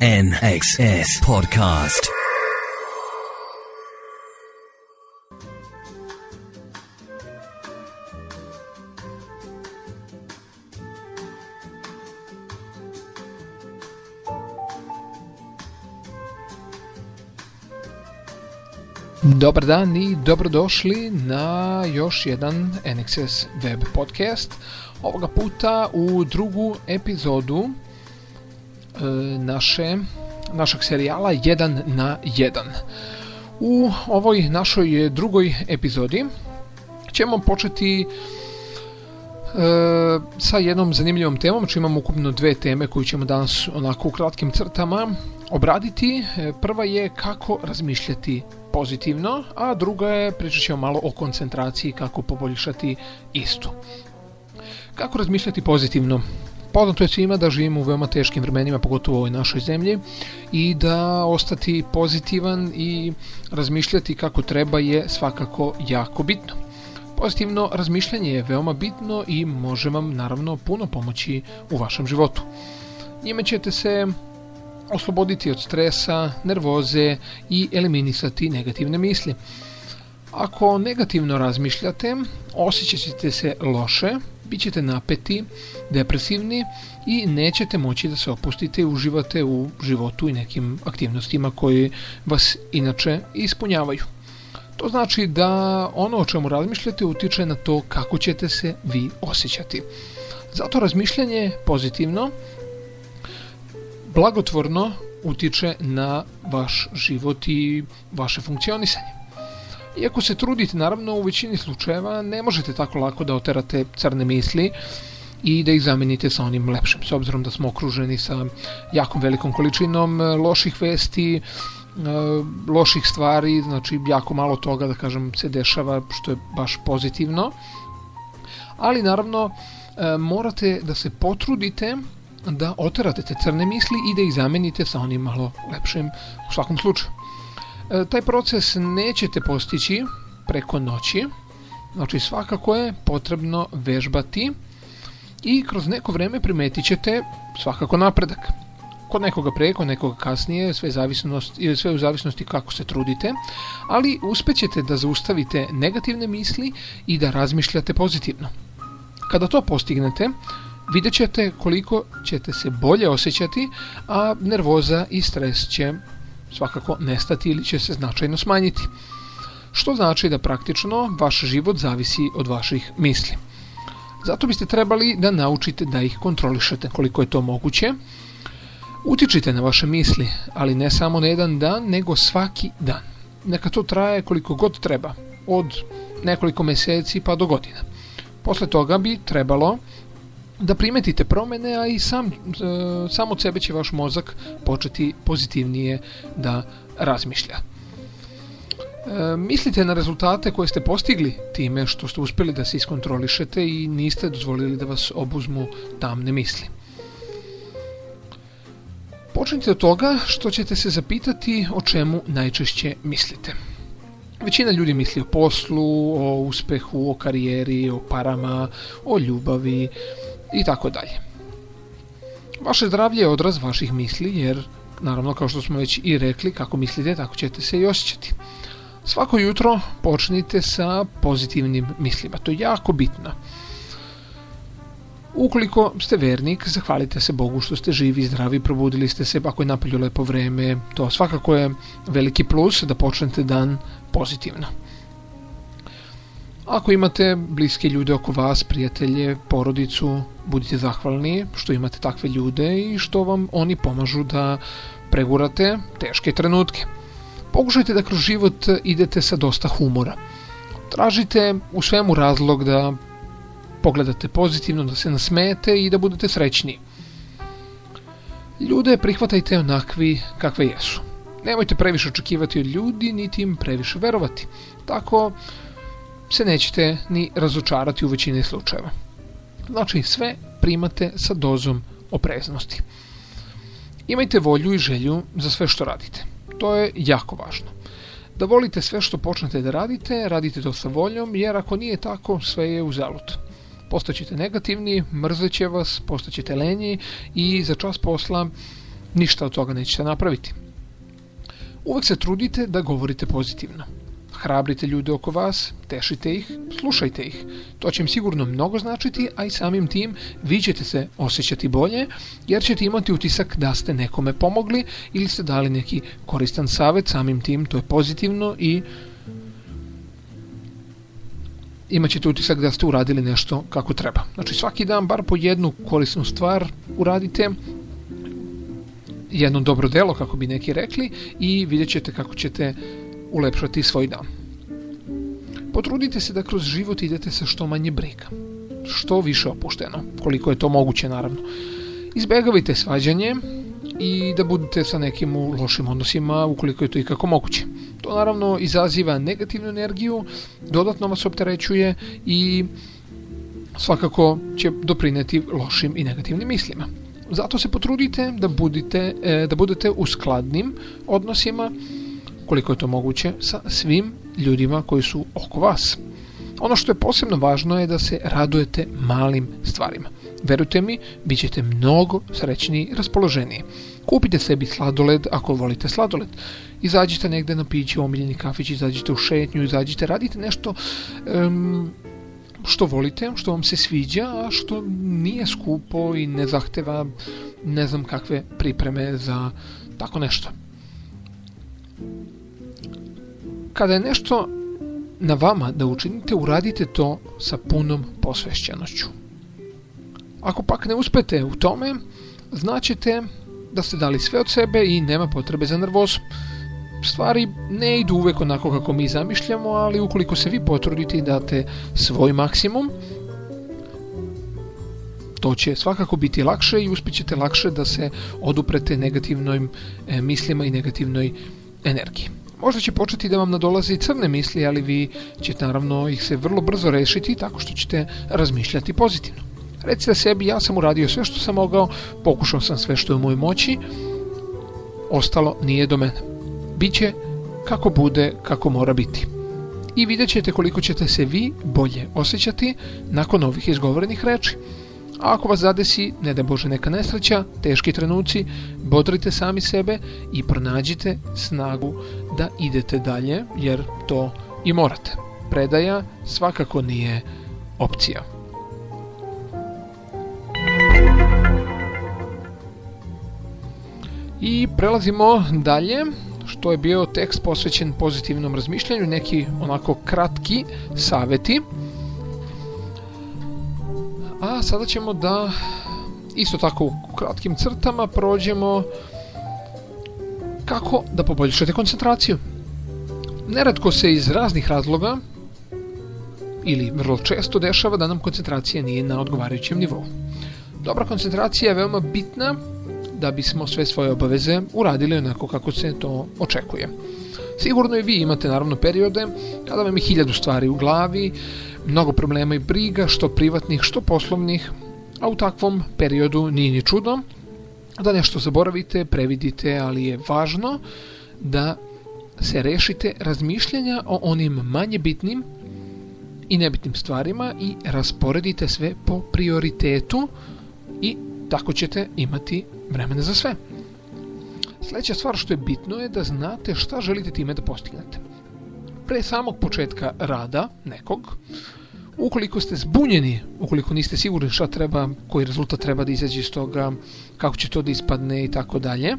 NXS Podcast. Dobar dan i dobrodošli na još jedan NXS web podcast. Ovoga puta u drugu epizodu naše, našeg serijala 1 na 1. U ovoj našoj drugoj epizodi ćemo početi e, sa jednom zanimljivom temom, či imamo ukupno dve teme koju ćemo danas onako u kratkim crtama obraditi. E, prva je kako razmišljati pozitivno, a druga je pričat ćemo malo o koncentraciji kako poboljšati istu. Kako razmišljati pozitivno? Poznato je svima da živimo u veoma teškim vremenima, pogotovo u ovoj našoj zemlji, i da ostati pozitivan i razmišljati kako treba je svakako jako bitno. Pozitivno razmišljanje je veoma bitno i može vam naravno puno pomoći u vašem životu. Njime ćete se osloboditi od stresa, nervoze i eliminisati negativne misli. Ako negativno razmišljate, osjećat ćete se loše, bit ćete napeti, depresivni i nećete moći da se opustite i uživate u životu i nekim aktivnostima koje vas inače ispunjavaju. To znači da ono o čemu razmišljate utiče na to kako ćete se vi osjećati. Zato razmišljanje pozitivno blagotvorno utiče na vaš život i vaše funkcionisanje. Iako se trudite, naravno, u većini slučajeva ne možete tako lako da oterate crne misli i da ih zamenite sa onim lepšim, s obzirom da smo okruženi sa jakom velikom količinom e, loših vesti, e, loših stvari, znači jako malo toga da kažem se dešava što je baš pozitivno. Ali naravno e, morate da se potrudite da oterate te crne misli i da ih zamenite sa onim malo lepšim u svakom slučaju. E, taj proces nećete postići preko noći, znači svakako je potrebno vežbati i kroz neko vreme primetit ćete svakako napredak. Kod nekoga pre, kod nekoga kasnije, sve, sve u zavisnosti kako se trudite, ali uspećete da zaustavite negativne misli i da razmišljate pozitivno. Kada to postignete, vidjet ćete koliko ćete se bolje osjećati, a nervoza i stres će svakako nestati ili će se značajno smanjiti. Što znači da praktično vaš život zavisi od vaših misli. Zato biste trebali da naučite da ih kontrolišete koliko je to moguće. Utičite na vaše misli, ali ne samo na jedan dan, nego svaki dan. Neka to traje koliko god treba, od nekoliko mjeseci pa do godina. Posle toga bi trebalo da primetite promjene, a i sam, e, sam od sebe će vaš mozak početi pozitivnije da razmišlja. E, mislite na rezultate koje ste postigli time što ste uspjeli da se iskontrolišete i niste dozvolili da vas obuzmu tamne misli. Počnite od toga što ćete se zapitati o čemu najčešće mislite. Većina ljudi misli o poslu, o uspehu, o karijeri, o parama, o ljubavi, i tako dalje. Vaše zdravlje je odraz vaših misli jer naravno kao što smo već i rekli kako mislite tako ćete se i osjećati. Svako jutro počnite sa pozitivnim mislima, to je jako bitno. Ukoliko ste vernik, zahvalite se Bogu što ste živi, zdravi, probudili ste se, ako je napolju lepo vreme, to svakako je veliki plus da počnete dan pozitivno. Ako imate bliske ljude oko vas, prijatelje, porodicu, budite zahvalni što imate takve ljude i što vam oni pomažu da pregurate teške trenutke. Pokušajte da kroz život idete sa dosta humora. Tražite u svemu razlog da pogledate pozitivno, da se nasmete i da budete srećni. Ljude prihvatajte onakvi kakve jesu. Nemojte previše očekivati od ljudi, niti im previše verovati. Tako se nećete ni razočarati u većini slučajeva. Znači sve primate sa dozom opreznosti. Imajte volju i želju za sve što radite. To je jako važno. Da volite sve što počnete da radite, radite to sa voljom, jer ako nije tako, sve je uzalut. Postaćete negativni, mrzeće vas, postaćete lenji i za čas posla ništa od toga nećete napraviti. Uvek se trudite da govorite pozitivno. Hrabrite ljude oko vas, tešite ih, slušajte ih. To će im sigurno mnogo značiti, a i samim tim vi ćete se osjećati bolje, jer ćete imati utisak da ste nekome pomogli ili ste dali neki koristan savjet, samim tim to je pozitivno i imat ćete utisak da ste uradili nešto kako treba. Znači svaki dan bar po jednu korisnu stvar uradite, jedno dobro delo, kako bi neki rekli, i vidjet ćete kako ćete ulepšati svoj dan. Potrudite se da kroz život idete sa što manje briga. Što više opušteno, koliko je to moguće naravno. Izbegavajte svađanje i da budete sa nekim u lošim odnosima ukoliko je to ikako moguće. To naravno izaziva negativnu energiju, dodatno vas opterećuje i svakako će doprineti lošim i negativnim mislima. Zato se potrudite da budete, e, da budete u skladnim odnosima koliko je to moguće sa svim ljudima koji su oko vas. Ono što je posebno važno je da se radujete malim stvarima. Verujte mi, bit ćete mnogo srećniji i raspoloženiji. Kupite sebi sladoled ako volite sladoled. Izađite negde na piće, omiljeni kafić, izađite u šetnju, izađite, radite nešto što volite, što vam se sviđa, a što nije skupo i ne zahteva ne znam kakve pripreme za tako nešto. Kada je nešto na vama da učinite, uradite to sa punom posvešćenošću. Ako pak ne uspete u tome, znaćete da ste dali sve od sebe i nema potrebe za nervozu. Stvari ne idu uvek onako kako mi zamišljamo, ali ukoliko se vi potrudite i date svoj maksimum, to će svakako biti lakše i uspjećete lakše da se oduprete negativnoj e, mislima i negativnoj energiji. Možda će početi da vam nadolaze i crne misli, ali vi ćete naravno ih se vrlo brzo rešiti tako što ćete razmišljati pozitivno. Recite sebi, ja sam uradio sve što sam mogao, pokušao sam sve što je u mojoj moći, ostalo nije do mene. Biće kako bude, kako mora biti. I vidjet ćete koliko ćete se vi bolje osjećati nakon ovih izgovorenih reči. Ako vas zadesi, ne da Bože neka nesreća, teški trenuci, bodrite sami sebe i pronađite snagu da idete dalje, jer to i morate. Predaja svakako nije opcija. I prelazimo dalje, što je bio tekst posvećen pozitivnom razmišljanju, neki onako kratki saveti. Sada ćemo da isto tako u kratkim crtama prođemo kako da poboljšate koncentraciju. Neretko se iz raznih razloga ili vrlo često dešava da nam koncentracija nije na odgovarajućem nivou. Dobra koncentracija je veoma bitna da bismo sve svoje obaveze uradili onako kako se to očekuje. Sigurno i vi imate naravno periode kada vam je hiljadu stvari u glavi, mnogo problema i briga, što privatnih, što poslovnih, a u takvom periodu nije ni čudo da nešto zaboravite, previdite, ali je važno da se rešite razmišljanja o onim manje bitnim i nebitnim stvarima i rasporedite sve po prioritetu i tako ćete imati vremena za sve. Sljedeća stvar što je bitno je da znate šta želite time da postignete. Pre samog početka rada nekog, ukoliko ste zbunjeni, ukoliko niste sigurni šta treba, koji rezultat treba da izađe iz toga, kako će to da ispadne i tako dalje,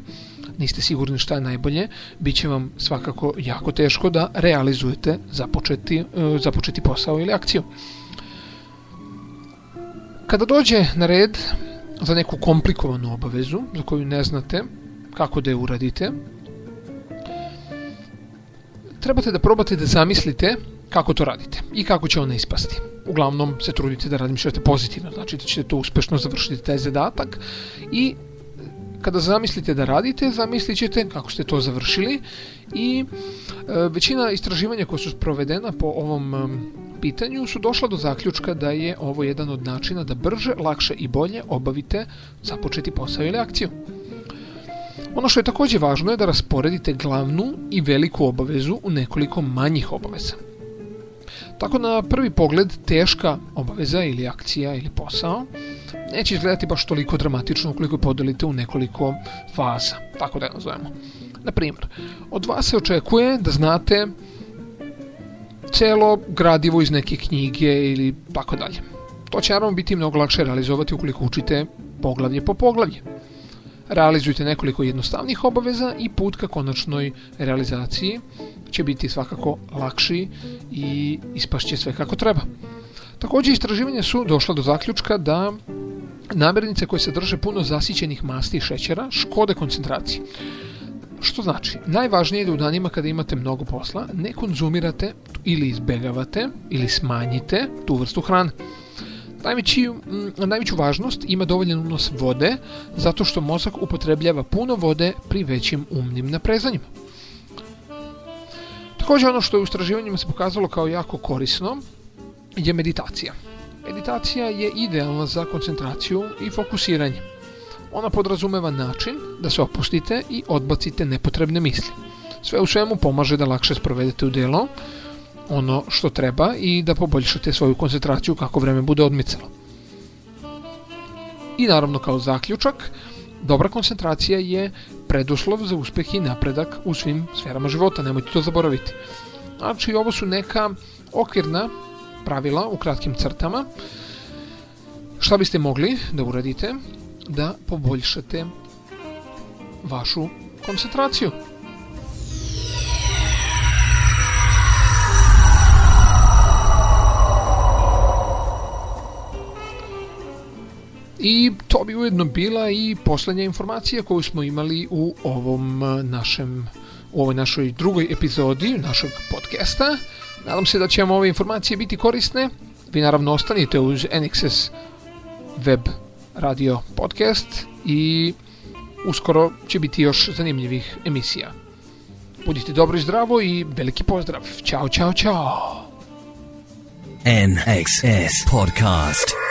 niste sigurni šta je najbolje, bit će vam svakako jako teško da realizujete započeti, e, započeti posao ili akciju. Kada dođe na red za neku komplikovanu obavezu za koju ne znate kako da je uradite, trebate da probate da zamislite kako to radite i kako će ona ispasti. Uglavnom se trudite da razmišljate pozitivno, znači da ćete to uspešno završiti taj zadatak i kada zamislite da radite, zamislit ćete kako ste to završili i e, većina istraživanja koja su provedena po ovom e, pitanju su došla do zaključka da je ovo jedan od načina da brže, lakše i bolje obavite započeti posao ili akciju. Ono što je također važno je da rasporedite glavnu i veliku obavezu u nekoliko manjih obaveza. Tako na prvi pogled teška obaveza ili akcija ili posao neće izgledati baš toliko dramatično ukoliko podelite u nekoliko faza, tako da je nazovemo. Na primjer, od vas se očekuje da znate celo gradivo iz neke knjige ili tako dalje. To će naravno biti mnogo lakše realizovati ukoliko učite poglavlje po poglavlje. Realizujte nekoliko jednostavnih obaveza i put ka konačnoj realizaciji će biti svakako lakši i ispašće sve kako treba. Također istraživanja su došla do zaključka da namirnice koje se drže puno zasićenih masti i šećera škode koncentraciji. Što znači, najvažnije je da u danima kada imate mnogo posla ne konzumirate ili izbegavate ili smanjite tu vrstu hrane. Najveći, najveću važnost ima dovoljan unos vode zato što mozak upotrebljava puno vode pri većim umnim naprezanjima. Također ono što je u istraživanjima se pokazalo kao jako korisno je meditacija. Meditacija je idealna za koncentraciju i fokusiranje. Ona podrazumeva način da se opustite i odbacite nepotrebne misli. Sve u svemu pomaže da lakše sprovedete u delo ono što treba i da poboljšate svoju koncentraciju kako vreme bude odmicalo. I naravno kao zaključak, dobra koncentracija je preduslov za uspjeh i napredak u svim sferama života, nemojte to zaboraviti. Znači, ovo su neka okvirna pravila u kratkim crtama. Šta biste mogli da uradite da poboljšate vašu koncentraciju? I to bi ujedno bila i posljednja informacija koju smo imali u ovom našem u ovoj našoj drugoj epizodi našeg podcasta. Nadam se da će vam ove informacije biti korisne. Vi naravno ostanite uz NXS web radio podcast i uskoro će biti još zanimljivih emisija. Budite dobro i zdravo i veliki pozdrav. Ćao, čao, čao. NXS podcast.